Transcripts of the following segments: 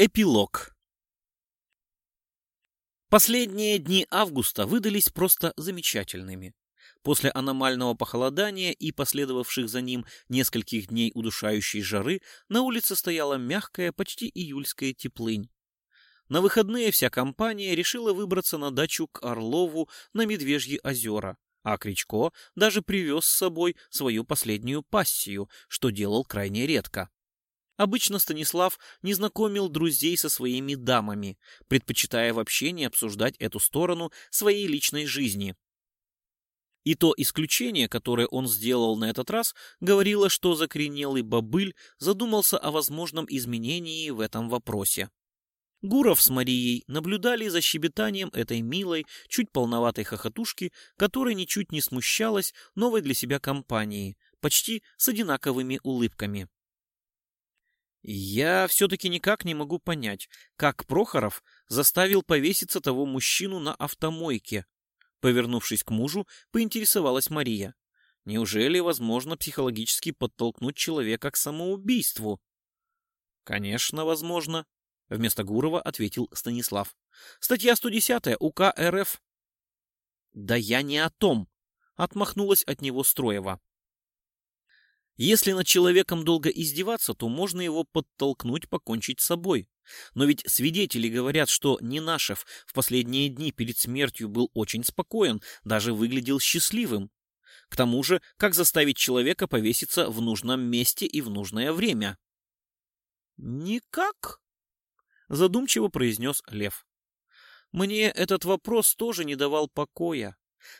Эпилог Последние дни августа выдались просто замечательными. После аномального похолодания и последовавших за ним нескольких дней удушающей жары на улице стояла мягкая, почти июльская теплынь. На выходные вся компания решила выбраться на дачу к Орлову на Медвежьи озера, а Кричко даже привез с собой свою последнюю пассию, что делал крайне редко. Обычно Станислав не знакомил друзей со своими дамами, предпочитая вообще не обсуждать эту сторону своей личной жизни. И то исключение, которое он сделал на этот раз, говорило, что закоренелый бобыль задумался о возможном изменении в этом вопросе. Гуров с Марией наблюдали за щебетанием этой милой, чуть полноватой хохотушки, которая ничуть не смущалась новой для себя компании, почти с одинаковыми улыбками. Я все-таки никак не могу понять, как Прохоров заставил повеситься того мужчину на автомойке. Повернувшись к мужу, поинтересовалась Мария. Неужели возможно психологически подтолкнуть человека к самоубийству? Конечно, возможно, вместо Гурова ответил Станислав. Статья 110 УК РФ. Да я не о том, отмахнулась от него Строева. Если над человеком долго издеваться, то можно его подтолкнуть покончить с собой. Но ведь свидетели говорят, что Нинашев в последние дни перед смертью был очень спокоен, даже выглядел счастливым. К тому же, как заставить человека повеситься в нужном месте и в нужное время? «Никак», — задумчиво произнес Лев. «Мне этот вопрос тоже не давал покоя.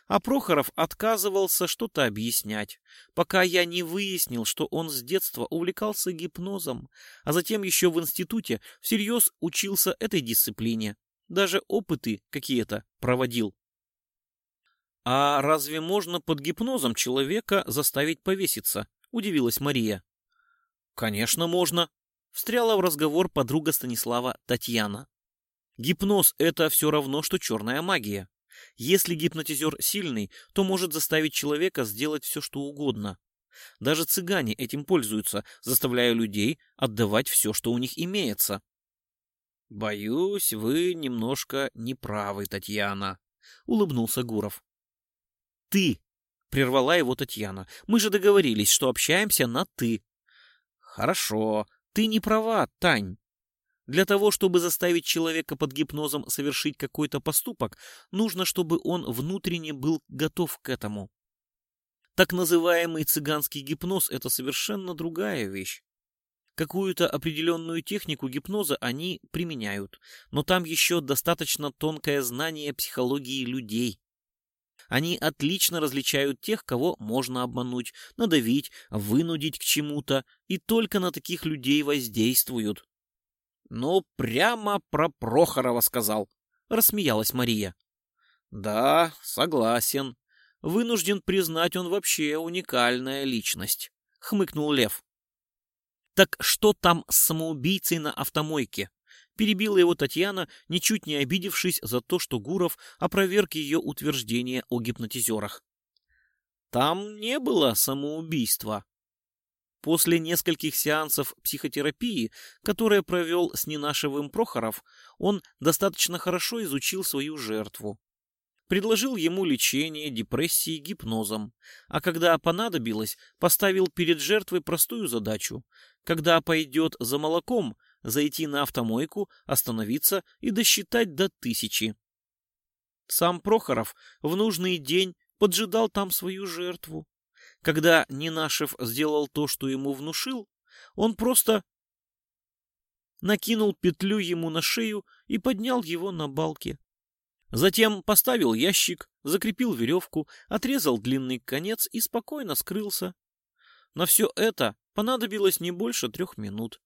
А Прохоров отказывался что-то объяснять, пока я не выяснил, что он с детства увлекался гипнозом, а затем еще в институте всерьез учился этой дисциплине. Даже опыты какие-то проводил. «А разве можно под гипнозом человека заставить повеситься?» — удивилась Мария. «Конечно, можно», — встряла в разговор подруга Станислава Татьяна. «Гипноз — это все равно, что черная магия. Если гипнотизер сильный, то может заставить человека сделать все, что угодно. Даже цыгане этим пользуются, заставляя людей отдавать все, что у них имеется. «Боюсь, вы немножко неправы, Татьяна», — улыбнулся Гуров. «Ты!» — прервала его Татьяна. «Мы же договорились, что общаемся на «ты». «Хорошо, ты не права, Тань. Для того, чтобы заставить человека под гипнозом совершить какой-то поступок, нужно, чтобы он внутренне был готов к этому. Так называемый цыганский гипноз – это совершенно другая вещь. Какую-то определенную технику гипноза они применяют, но там еще достаточно тонкое знание психологии людей. Они отлично различают тех, кого можно обмануть, надавить, вынудить к чему-то, и только на таких людей воздействуют. «Ну, прямо про Прохорова сказал», — рассмеялась Мария. «Да, согласен. Вынужден признать, он вообще уникальная личность», — хмыкнул Лев. «Так что там с самоубийцей на автомойке?» Перебила его Татьяна, ничуть не обидевшись за то, что Гуров опроверг ее утверждение о гипнотизерах. «Там не было самоубийства», После нескольких сеансов психотерапии, которые провел с Нинашевым Прохоров, он достаточно хорошо изучил свою жертву. Предложил ему лечение депрессии гипнозом, а когда понадобилось, поставил перед жертвой простую задачу. Когда пойдет за молоком, зайти на автомойку, остановиться и досчитать до тысячи. Сам Прохоров в нужный день поджидал там свою жертву. Когда Нинашев сделал то, что ему внушил, он просто накинул петлю ему на шею и поднял его на балке. Затем поставил ящик, закрепил веревку, отрезал длинный конец и спокойно скрылся. На все это понадобилось не больше трех минут.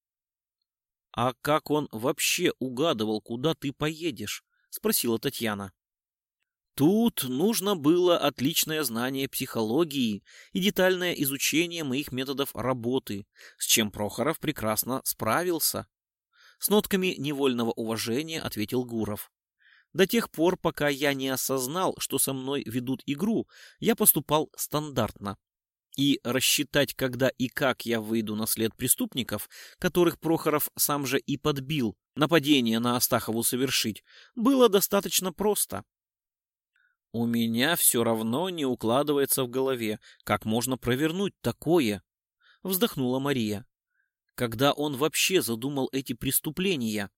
— А как он вообще угадывал, куда ты поедешь? — спросила Татьяна. Тут нужно было отличное знание психологии и детальное изучение моих методов работы, с чем Прохоров прекрасно справился. С нотками невольного уважения ответил Гуров. До тех пор, пока я не осознал, что со мной ведут игру, я поступал стандартно. и рассчитать, когда и как я выйду на след преступников, которых Прохоров сам же и подбил нападение на Астахову совершить, было достаточно просто. У меня все равно не укладывается в голове, как можно провернуть такое, вздохнула Мария. Когда он вообще задумал эти преступления?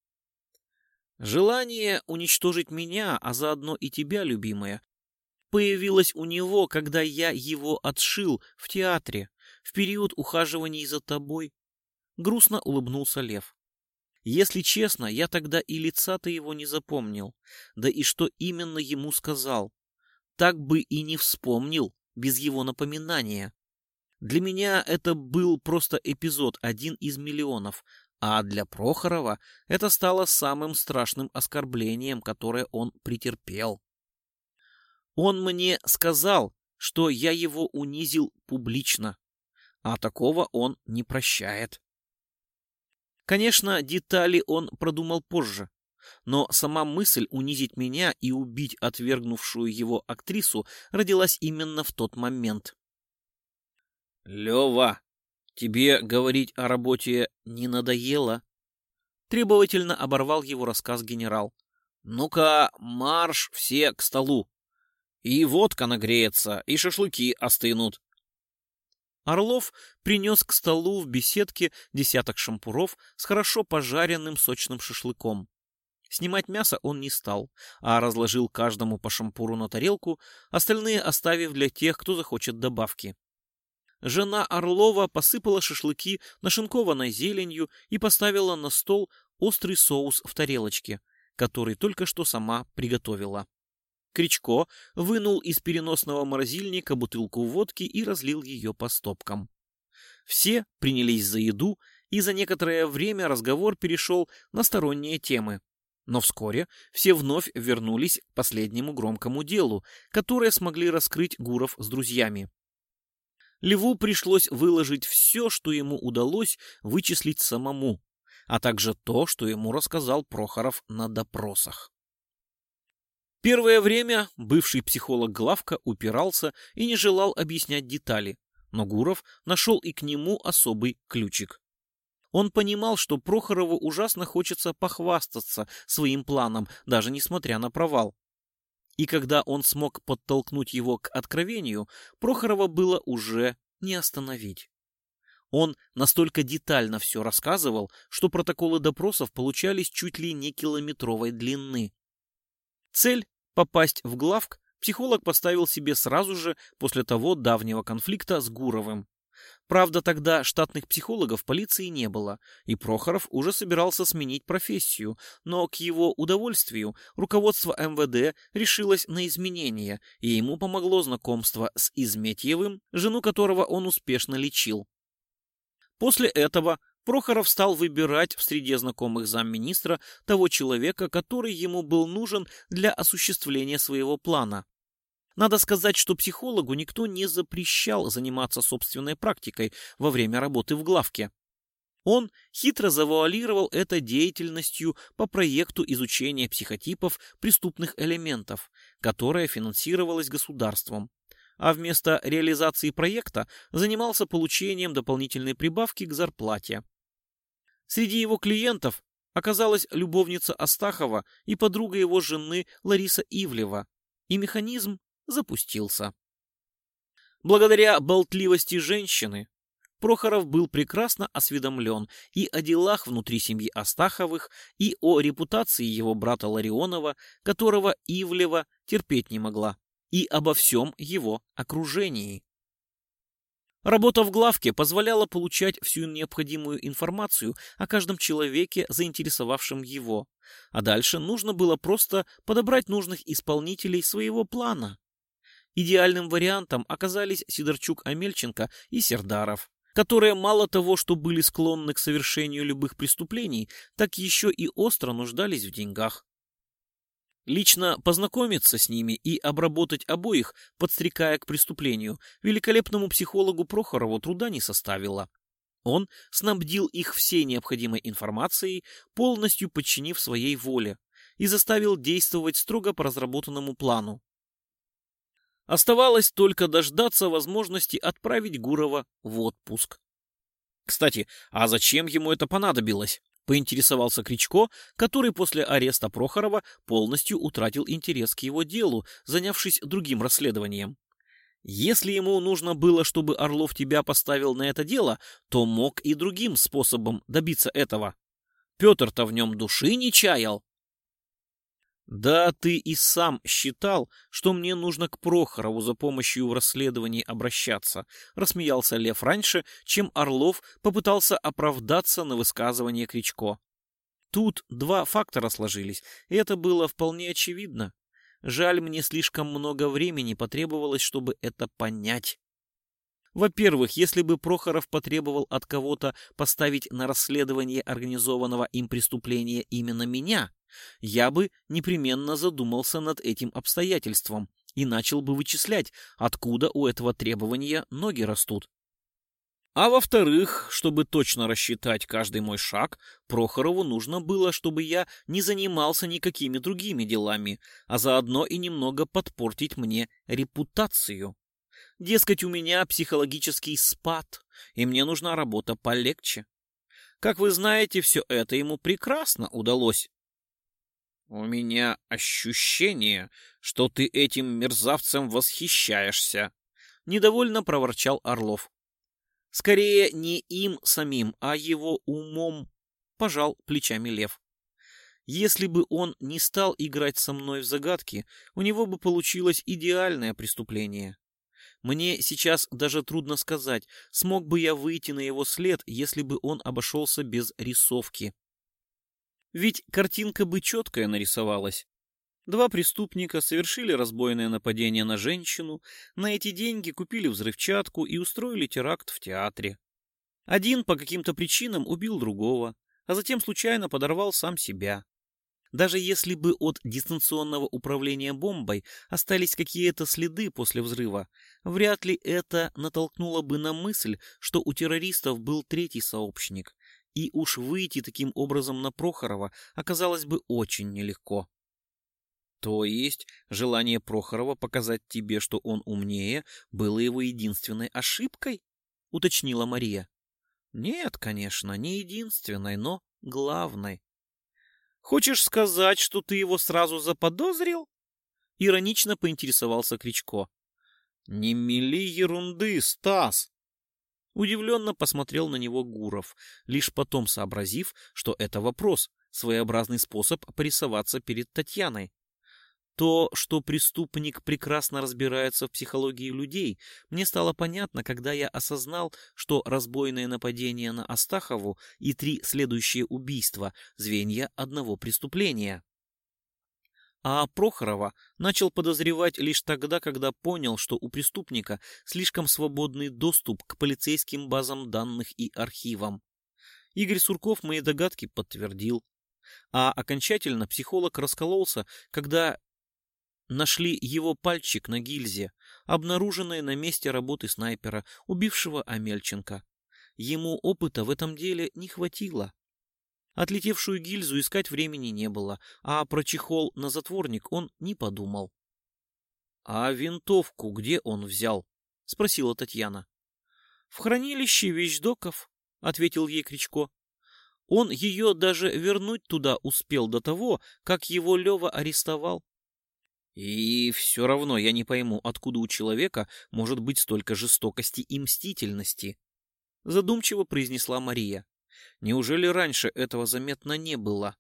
Желание уничтожить меня, а заодно и тебя, любимая, появилось у него, когда я его отшил в театре, в период ухаживаний за тобой. Грустно улыбнулся Лев. Если честно, я тогда и лица-то его не запомнил. Да и что именно ему сказал. Так бы и не вспомнил без его напоминания. Для меня это был просто эпизод, один из миллионов, а для Прохорова это стало самым страшным оскорблением, которое он претерпел. Он мне сказал, что я его унизил публично, а такого он не прощает. Конечно, детали он продумал позже, но сама мысль унизить меня и убить отвергнувшую его актрису родилась именно в тот момент. «Лева, тебе говорить о работе не надоело?» Требовательно оборвал его рассказ генерал. «Ну-ка, марш все к столу!» И водка нагреется, и шашлыки остынут. Орлов принес к столу в беседке десяток шампуров с хорошо пожаренным сочным шашлыком. Снимать мясо он не стал, а разложил каждому по шампуру на тарелку, остальные оставив для тех, кто захочет добавки. Жена Орлова посыпала шашлыки нашинкованной зеленью и поставила на стол острый соус в тарелочке, который только что сама приготовила. Кричко вынул из переносного морозильника бутылку водки и разлил ее по стопкам. Все принялись за еду, и за некоторое время разговор перешел на сторонние темы. Но вскоре все вновь вернулись к последнему громкому делу, которое смогли раскрыть Гуров с друзьями. Льву пришлось выложить все, что ему удалось вычислить самому, а также то, что ему рассказал Прохоров на допросах. Первое время бывший психолог Главка упирался и не желал объяснять детали, но Гуров нашел и к нему особый ключик. Он понимал, что Прохорову ужасно хочется похвастаться своим планом, даже несмотря на провал. И когда он смог подтолкнуть его к откровению, Прохорова было уже не остановить. Он настолько детально все рассказывал, что протоколы допросов получались чуть ли не километровой длины. Цель Попасть в главк психолог поставил себе сразу же после того давнего конфликта с Гуровым. Правда, тогда штатных психологов полиции не было, и Прохоров уже собирался сменить профессию, но к его удовольствию руководство МВД решилось на изменения, и ему помогло знакомство с Изметьевым, жену которого он успешно лечил. После этого Прохоров стал выбирать в среде знакомых замминистра того человека, который ему был нужен для осуществления своего плана. Надо сказать, что психологу никто не запрещал заниматься собственной практикой во время работы в главке. Он хитро завуалировал это деятельностью по проекту изучения психотипов преступных элементов, которая финансировалась государством а вместо реализации проекта занимался получением дополнительной прибавки к зарплате. Среди его клиентов оказалась любовница Астахова и подруга его жены Лариса Ивлева, и механизм запустился. Благодаря болтливости женщины Прохоров был прекрасно осведомлен и о делах внутри семьи Астаховых, и о репутации его брата Ларионова, которого Ивлева терпеть не могла, и обо всем его окружении. Работа в главке позволяла получать всю необходимую информацию о каждом человеке, заинтересовавшем его. А дальше нужно было просто подобрать нужных исполнителей своего плана. Идеальным вариантом оказались Сидорчук-Амельченко и Сердаров, которые мало того, что были склонны к совершению любых преступлений, так еще и остро нуждались в деньгах. Лично познакомиться с ними и обработать обоих, подстрекая к преступлению, великолепному психологу Прохорову труда не составило. Он снабдил их всей необходимой информацией, полностью подчинив своей воле, и заставил действовать строго по разработанному плану. Оставалось только дождаться возможности отправить Гурова в отпуск. Кстати, а зачем ему это понадобилось? Поинтересовался Кричко, который после ареста Прохорова полностью утратил интерес к его делу, занявшись другим расследованием. Если ему нужно было, чтобы Орлов тебя поставил на это дело, то мог и другим способом добиться этого. Петр-то в нем души не чаял. Да ты и сам считал, что мне нужно к Прохорову за помощью в расследовании обращаться, рассмеялся Лев раньше, чем Орлов попытался оправдаться на высказывание Кричко. Тут два фактора сложились, и это было вполне очевидно. Жаль, мне слишком много времени потребовалось, чтобы это понять. Во-первых, если бы Прохоров потребовал от кого-то поставить на расследование организованного им преступления именно меня, я бы непременно задумался над этим обстоятельством и начал бы вычислять, откуда у этого требования ноги растут. А во-вторых, чтобы точно рассчитать каждый мой шаг, Прохорову нужно было, чтобы я не занимался никакими другими делами, а заодно и немного подпортить мне репутацию. Дескать, у меня психологический спад, и мне нужна работа полегче. Как вы знаете, все это ему прекрасно удалось. «У меня ощущение, что ты этим мерзавцем восхищаешься», — недовольно проворчал Орлов. Скорее, не им самим, а его умом, пожал плечами лев. Если бы он не стал играть со мной в загадки, у него бы получилось идеальное преступление. Мне сейчас даже трудно сказать, смог бы я выйти на его след, если бы он обошелся без рисовки. Ведь картинка бы четкая нарисовалась. Два преступника совершили разбойное нападение на женщину, на эти деньги купили взрывчатку и устроили теракт в театре. Один по каким-то причинам убил другого, а затем случайно подорвал сам себя. Даже если бы от дистанционного управления бомбой остались какие-то следы после взрыва, вряд ли это натолкнуло бы на мысль, что у террористов был третий сообщник, и уж выйти таким образом на Прохорова оказалось бы очень нелегко. То есть желание Прохорова показать тебе, что он умнее, было его единственной ошибкой? Уточнила Мария. Нет, конечно, не единственной, но главной. Хочешь сказать, что ты его сразу заподозрил? Иронично поинтересовался Кричко. Не мели ерунды, Стас! Удивленно посмотрел на него Гуров, лишь потом сообразив, что это вопрос, своеобразный способ порисоваться перед Татьяной. То, что преступник прекрасно разбирается в психологии людей, мне стало понятно, когда я осознал, что разбойное нападение на Астахову и три следующие убийства – звенья одного преступления. А Прохорова начал подозревать лишь тогда, когда понял, что у преступника слишком свободный доступ к полицейским базам данных и архивам. Игорь Сурков мои догадки подтвердил. А окончательно психолог раскололся, когда Нашли его пальчик на гильзе, обнаруженной на месте работы снайпера, убившего Амельченко. Ему опыта в этом деле не хватило. Отлетевшую гильзу искать времени не было, а про чехол на затворник он не подумал. — А винтовку где он взял? — спросила Татьяна. — В хранилище вещдоков, — ответил ей Кричко. Он ее даже вернуть туда успел до того, как его Лева арестовал. И все равно я не пойму, откуда у человека может быть столько жестокости и мстительности. Задумчиво произнесла Мария. Неужели раньше этого заметно не было?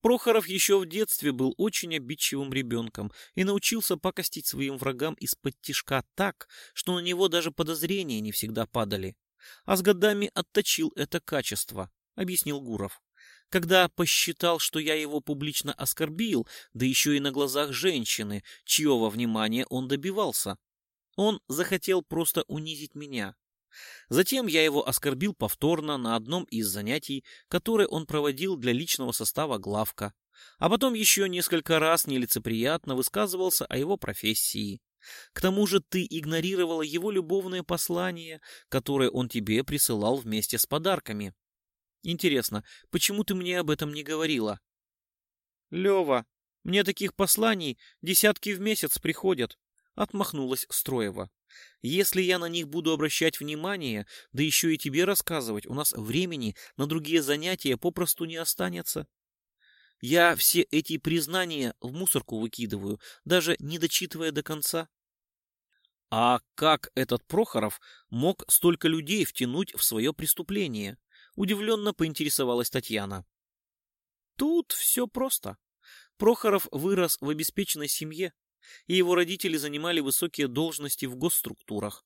Прохоров еще в детстве был очень обидчивым ребенком и научился пакостить своим врагам из-под тишка так, что на него даже подозрения не всегда падали. А с годами отточил это качество, объяснил Гуров когда посчитал, что я его публично оскорбил, да еще и на глазах женщины, чьего внимания он добивался. Он захотел просто унизить меня. Затем я его оскорбил повторно на одном из занятий, которые он проводил для личного состава главка, а потом еще несколько раз нелицеприятно высказывался о его профессии. К тому же ты игнорировала его любовное послание, которое он тебе присылал вместе с подарками. Интересно, почему ты мне об этом не говорила? Лева, мне таких посланий десятки в месяц приходят. Отмахнулась Строева. Если я на них буду обращать внимание, да еще и тебе рассказывать, у нас времени на другие занятия попросту не останется. Я все эти признания в мусорку выкидываю, даже не дочитывая до конца. А как этот Прохоров мог столько людей втянуть в свое преступление? Удивленно поинтересовалась Татьяна. Тут все просто. Прохоров вырос в обеспеченной семье, и его родители занимали высокие должности в госструктурах.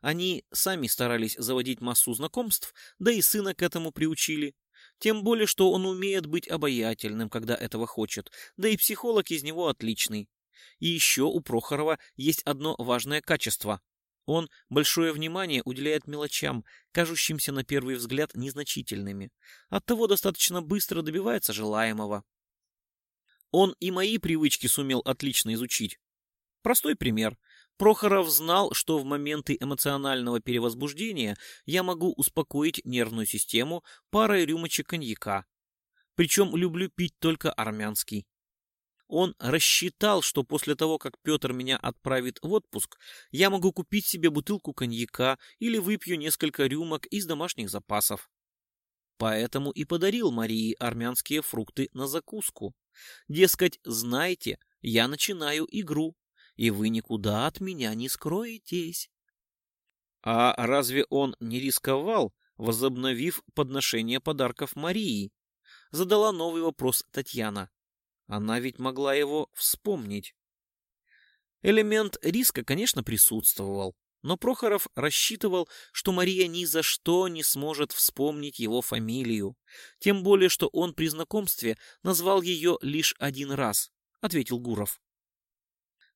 Они сами старались заводить массу знакомств, да и сына к этому приучили. Тем более, что он умеет быть обаятельным, когда этого хочет, да и психолог из него отличный. И еще у Прохорова есть одно важное качество. Он большое внимание уделяет мелочам, кажущимся на первый взгляд незначительными. Оттого достаточно быстро добивается желаемого. Он и мои привычки сумел отлично изучить. Простой пример. Прохоров знал, что в моменты эмоционального перевозбуждения я могу успокоить нервную систему парой рюмочек коньяка. Причем люблю пить только армянский. Он рассчитал, что после того, как Петр меня отправит в отпуск, я могу купить себе бутылку коньяка или выпью несколько рюмок из домашних запасов. Поэтому и подарил Марии армянские фрукты на закуску. Дескать, знаете, я начинаю игру, и вы никуда от меня не скроетесь. А разве он не рисковал, возобновив подношение подарков Марии? Задала новый вопрос Татьяна. Она ведь могла его вспомнить. Элемент риска, конечно, присутствовал, но Прохоров рассчитывал, что Мария ни за что не сможет вспомнить его фамилию. Тем более, что он при знакомстве назвал ее лишь один раз, ответил Гуров.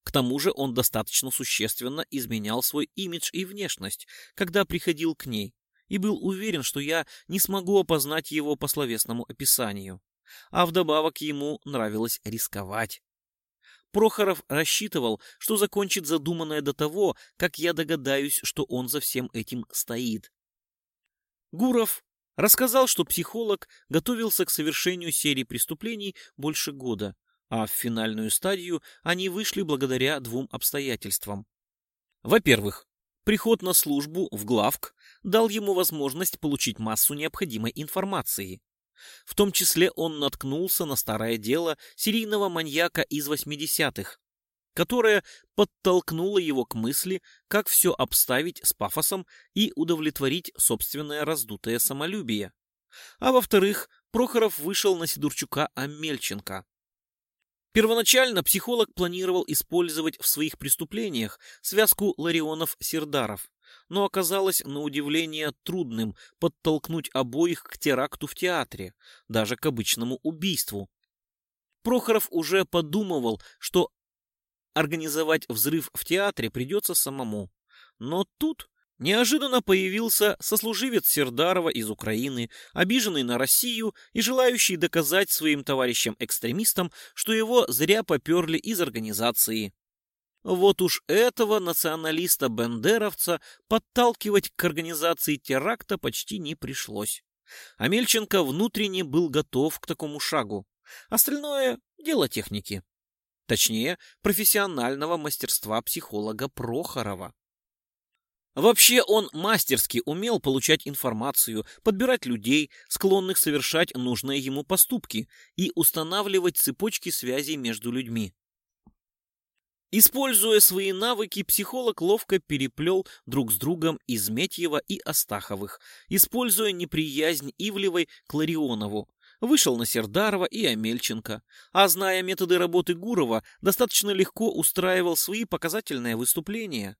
К тому же он достаточно существенно изменял свой имидж и внешность, когда приходил к ней, и был уверен, что я не смогу опознать его по словесному описанию а вдобавок ему нравилось рисковать. Прохоров рассчитывал, что закончит задуманное до того, как я догадаюсь, что он за всем этим стоит. Гуров рассказал, что психолог готовился к совершению серии преступлений больше года, а в финальную стадию они вышли благодаря двум обстоятельствам. Во-первых, приход на службу в главк дал ему возможность получить массу необходимой информации. В том числе он наткнулся на старое дело серийного маньяка из 80-х, которое подтолкнуло его к мысли, как все обставить с пафосом и удовлетворить собственное раздутое самолюбие. А во-вторых, Прохоров вышел на Сидурчука Амельченко. Первоначально психолог планировал использовать в своих преступлениях связку Ларионов-Сердаров но оказалось на удивление трудным подтолкнуть обоих к теракту в театре, даже к обычному убийству. Прохоров уже подумывал, что организовать взрыв в театре придется самому. Но тут неожиданно появился сослуживец Сердарова из Украины, обиженный на Россию и желающий доказать своим товарищам-экстремистам, что его зря поперли из организации. Вот уж этого националиста-бендеровца подталкивать к организации теракта почти не пришлось. А Мельченко внутренне был готов к такому шагу. Остальное — дело техники. Точнее, профессионального мастерства психолога Прохорова. Вообще он мастерски умел получать информацию, подбирать людей, склонных совершать нужные ему поступки и устанавливать цепочки связей между людьми. Используя свои навыки, психолог ловко переплел друг с другом Изметьева и Астаховых, используя неприязнь Ивлевой к Ларионову. Вышел на Сердарова и Амельченко, а зная методы работы Гурова, достаточно легко устраивал свои показательные выступления.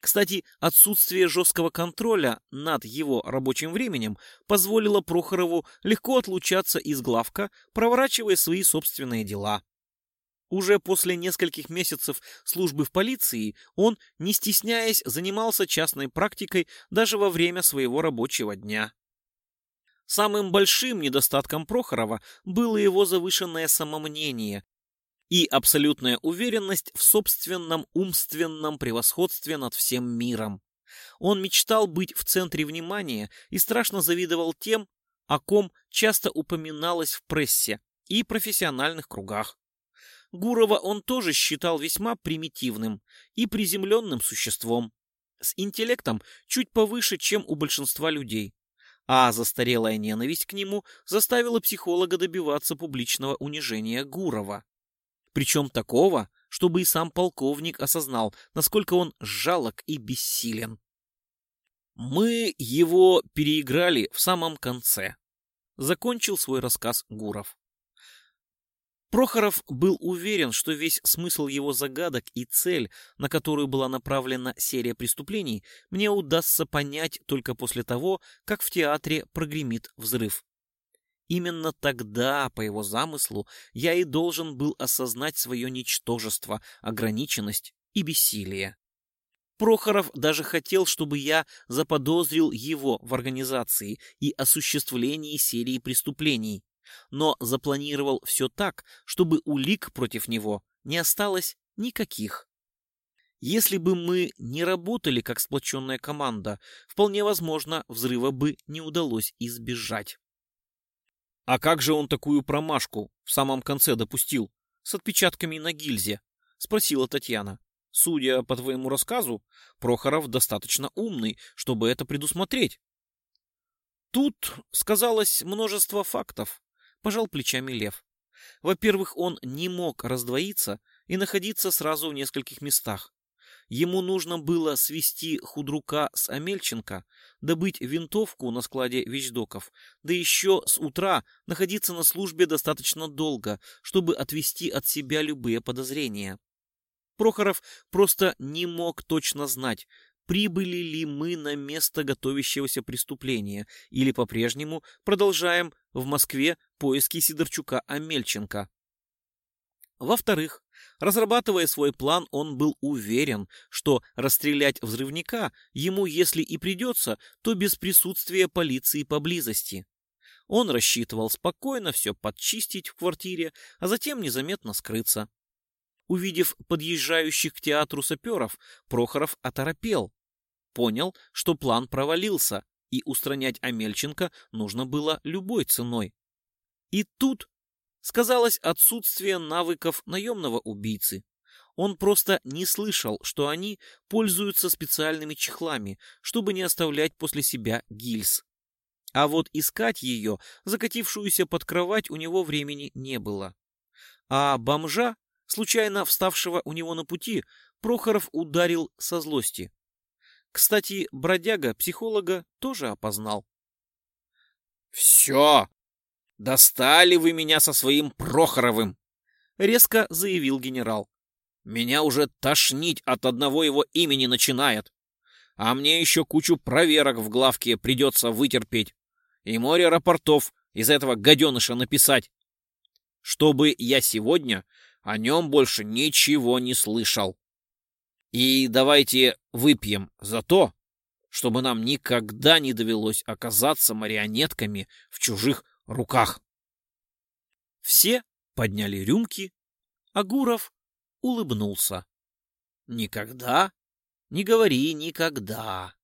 Кстати, отсутствие жесткого контроля над его рабочим временем позволило Прохорову легко отлучаться из главка, проворачивая свои собственные дела. Уже после нескольких месяцев службы в полиции он, не стесняясь, занимался частной практикой даже во время своего рабочего дня. Самым большим недостатком Прохорова было его завышенное самомнение и абсолютная уверенность в собственном умственном превосходстве над всем миром. Он мечтал быть в центре внимания и страшно завидовал тем, о ком часто упоминалось в прессе и профессиональных кругах. Гурова он тоже считал весьма примитивным и приземленным существом, с интеллектом чуть повыше, чем у большинства людей. А застарелая ненависть к нему заставила психолога добиваться публичного унижения Гурова. Причем такого, чтобы и сам полковник осознал, насколько он жалок и бессилен. Мы его переиграли в самом конце. Закончил свой рассказ Гуров. Прохоров был уверен, что весь смысл его загадок и цель, на которую была направлена серия преступлений, мне удастся понять только после того, как в театре прогремит взрыв. Именно тогда, по его замыслу, я и должен был осознать свое ничтожество, ограниченность и бессилие. Прохоров даже хотел, чтобы я заподозрил его в организации и осуществлении серии преступлений, но запланировал все так, чтобы улик против него не осталось никаких. Если бы мы не работали как сплоченная команда, вполне возможно, взрыва бы не удалось избежать. А как же он такую промашку в самом конце допустил, с отпечатками на гильзе? Спросила Татьяна. Судя по твоему рассказу, Прохоров достаточно умный, чтобы это предусмотреть. Тут сказалось множество фактов, пожал плечами Лев. Во-первых, он не мог раздвоиться и находиться сразу в нескольких местах. Ему нужно было свести худрука с Амельченко, добыть винтовку на складе вещдоков, да еще с утра находиться на службе достаточно долго, чтобы отвести от себя любые подозрения. Прохоров просто не мог точно знать, прибыли ли мы на место готовящегося преступления или по-прежнему продолжаем в Москве поиски Сидорчука Амельченко. Во-вторых, разрабатывая свой план, он был уверен, что расстрелять взрывника ему, если и придется, то без присутствия полиции поблизости. Он рассчитывал спокойно все подчистить в квартире, а затем незаметно скрыться. Увидев подъезжающих к театру саперов, Прохоров оторопел. Понял, что план провалился, и устранять Амельченко нужно было любой ценой. И тут сказалось отсутствие навыков наемного убийцы. Он просто не слышал, что они пользуются специальными чехлами, чтобы не оставлять после себя гильз. А вот искать ее, закатившуюся под кровать, у него времени не было. А бомжа случайно вставшего у него на пути, Прохоров ударил со злости. Кстати, бродяга психолога тоже опознал. «Все! Достали вы меня со своим Прохоровым!» — резко заявил генерал. «Меня уже тошнить от одного его имени начинает. А мне еще кучу проверок в главке придется вытерпеть. И море рапортов из этого гаденыша написать. Чтобы я сегодня о нем больше ничего не слышал. И давайте выпьем за то, чтобы нам никогда не довелось оказаться марионетками в чужих руках. Все подняли рюмки, а Гуров улыбнулся. Никогда не говори никогда.